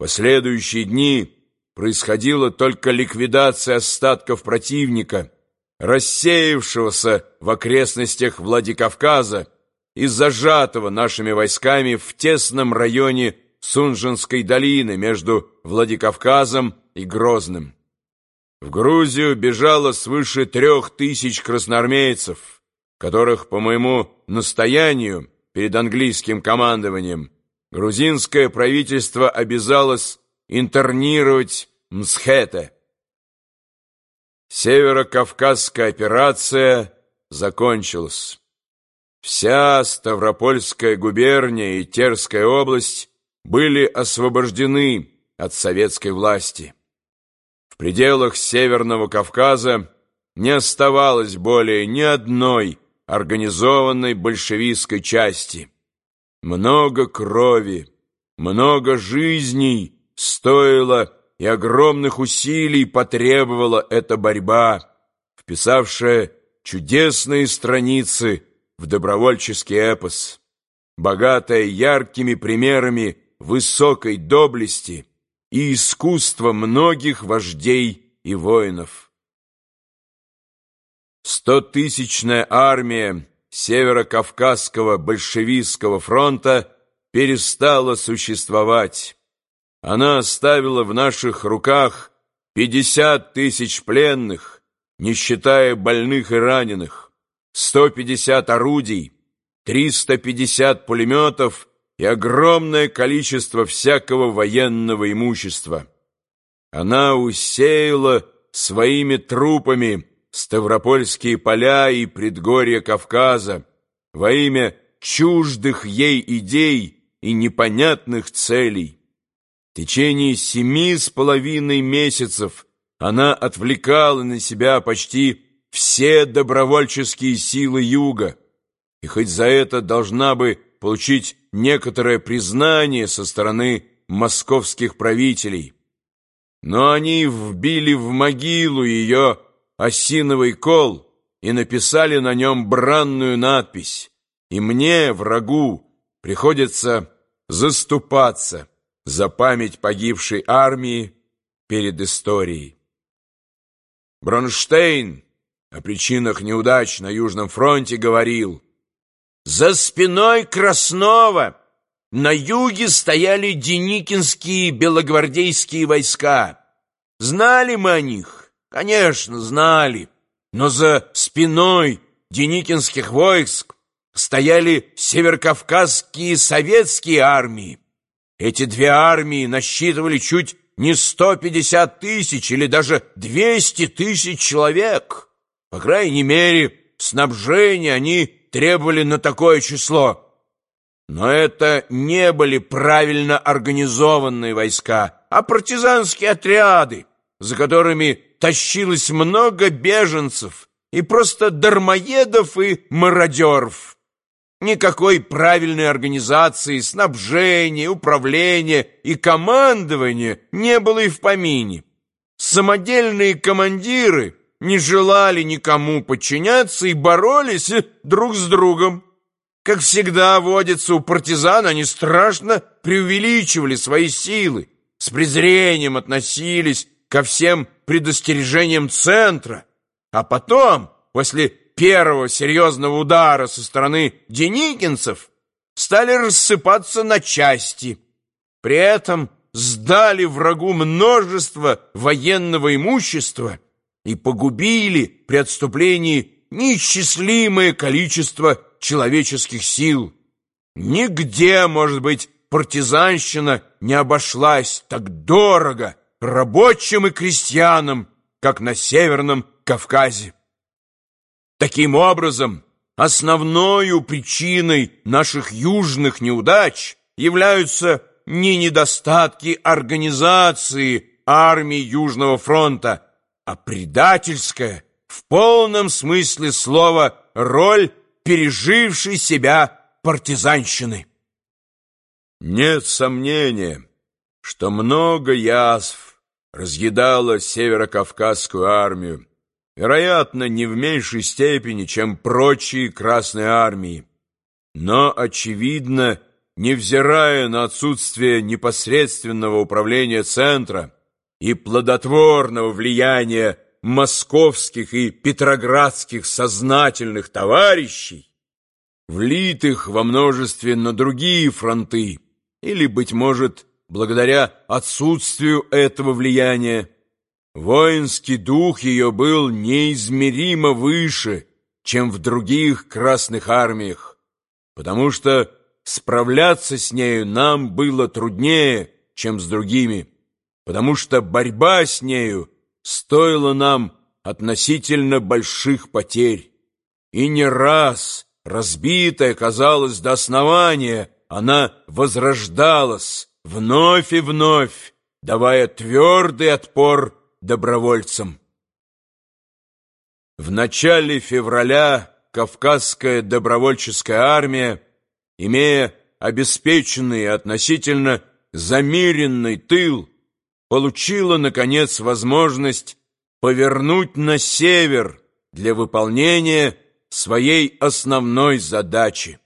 последующие дни происходила только ликвидация остатков противника, рассеявшегося в окрестностях Владикавказа и зажатого нашими войсками в тесном районе Сунжинской долины между Владикавказом и Грозным. В Грузию бежало свыше трех тысяч красноармейцев, которых, по моему настоянию перед английским командованием, грузинское правительство обязалось интернировать Мсхете. Северо-Кавказская операция закончилась. Вся Ставропольская губерния и Терская область были освобождены от советской власти. В пределах Северного Кавказа не оставалось более ни одной организованной большевистской части. Много крови, много жизней стоило и огромных усилий потребовала эта борьба, вписавшая чудесные страницы в добровольческий эпос, богатая яркими примерами высокой доблести и искусства многих вождей и воинов. Стотысячная армия Северо-Кавказского большевистского фронта перестала существовать. Она оставила в наших руках 50 тысяч пленных, не считая больных и раненых, 150 орудий, 350 пулеметов и огромное количество всякого военного имущества. Она усеяла своими трупами Ставропольские поля и предгорья Кавказа во имя чуждых ей идей и непонятных целей. В течение семи с половиной месяцев она отвлекала на себя почти все добровольческие силы Юга, и хоть за это должна бы получить некоторое признание со стороны московских правителей. Но они вбили в могилу ее осиновый кол и написали на нем бранную надпись «И мне, врагу, приходится заступаться за память погибшей армии перед историей». Бронштейн о причинах неудач на Южном фронте говорил «За спиной Краснова на юге стояли деникинские белогвардейские войска. Знали мы о них? Конечно, знали. Но за спиной деникинских войск стояли северокавказские советские армии. Эти две армии насчитывали чуть не 150 тысяч или даже 200 тысяч человек. По крайней мере, снабжение они требовали на такое число. Но это не были правильно организованные войска, а партизанские отряды, за которыми тащилось много беженцев и просто дармоедов и мародеров. Никакой правильной организации, снабжения, управления и командования не было и в помине. Самодельные командиры не желали никому подчиняться и боролись друг с другом. Как всегда водится у партизан, они страшно преувеличивали свои силы, с презрением относились ко всем предостережениям центра, а потом, после первого серьезного удара со стороны деникинцев стали рассыпаться на части. При этом сдали врагу множество военного имущества и погубили при отступлении неисчислимое количество человеческих сил. Нигде, может быть, партизанщина не обошлась так дорого рабочим и крестьянам, как на Северном Кавказе. Таким образом, основной причиной наших южных неудач являются не недостатки организации армии Южного фронта, а предательская, в полном смысле слова, роль пережившей себя партизанщины. Нет сомнения, что много язв разъедало северокавказскую армию, вероятно, не в меньшей степени, чем прочие Красные армии. Но, очевидно, невзирая на отсутствие непосредственного управления центра и плодотворного влияния московских и петроградских сознательных товарищей, влитых во множестве на другие фронты, или, быть может, благодаря отсутствию этого влияния, воинский дух ее был неизмеримо выше, чем в других красных армиях, потому что справляться с нею нам было труднее, чем с другими, потому что борьба с нею стоила нам относительно больших потерь. И не раз, разбитая, казалось, до основания, она возрождалась вновь и вновь, давая твердый отпор добровольцам. В начале февраля Кавказская добровольческая армия имея обеспеченный и относительно замеренный тыл, получила, наконец, возможность повернуть на север для выполнения своей основной задачи.